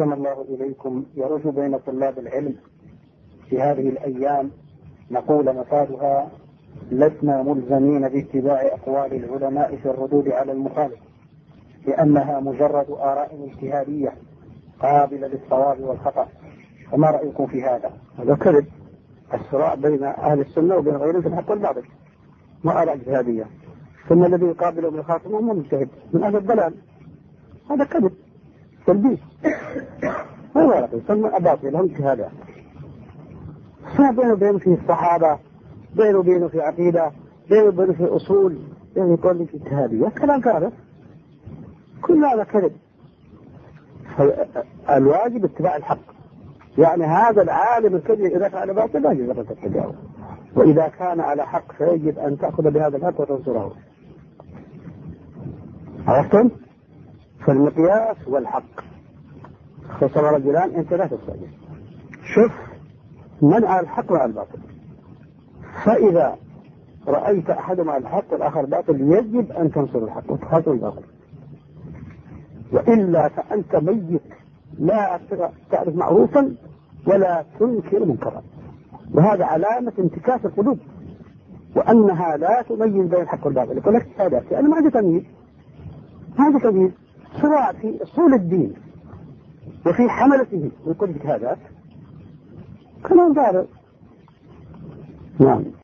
أحسن الله إليكم يرج بين طلاب العلم في هذه الأيام نقول مفادها لسنا ملزمين باتباع أقوال العلماء في الردود على المخالف لأنها مجرد آراء اجتهادية قابلة للصواب والخطأ. فما رأيكم في هذا؟ هذا كذب. الصراع بين أهل السنة وبين غيرهم في الحق والباطل. ما آراء اجتهادية. ثم الذي يقابله بالخاصم هو مجتهد. من أهل الضلال. هذا كذب. تلبيس هذا يسمى لهم اجتهادات ما بينه وبينه في الصحابة بينه وبينه في عقيدة بينه وبينه في أصول. يعني يقول لك اجتهادية كلام فارغ كل هذا كذب. الواجب اتباع الحق. يعني هذا العالم الكذب إذا فعل باطل لا يجوز أن تتبعه. وإذا كان على حق فيجب أن تأخذ بهذا الحق وتنصره. عرفتم؟ فالمقياس هو الحق. خسر رجلان أنت لا تستعجل. شوف من على الحق وعلى الباطل. فإذا رأيت أحدهما على الحق والآخر باطل يجب أن تنصر الحق وتخاطب الباطل. وإلا فأنت ميت. لا تعرف معروفا ولا تنكر منكرا. وهذا علامة انتكاس القلوب. وأنها لا تميز بين الحق والباطل. يقول لك هذا لأنه ما عنده تمييز. ما عنده تمييز. سواء في أصول الدين وفي حملته من كل هذا. كلام فارغ نعم.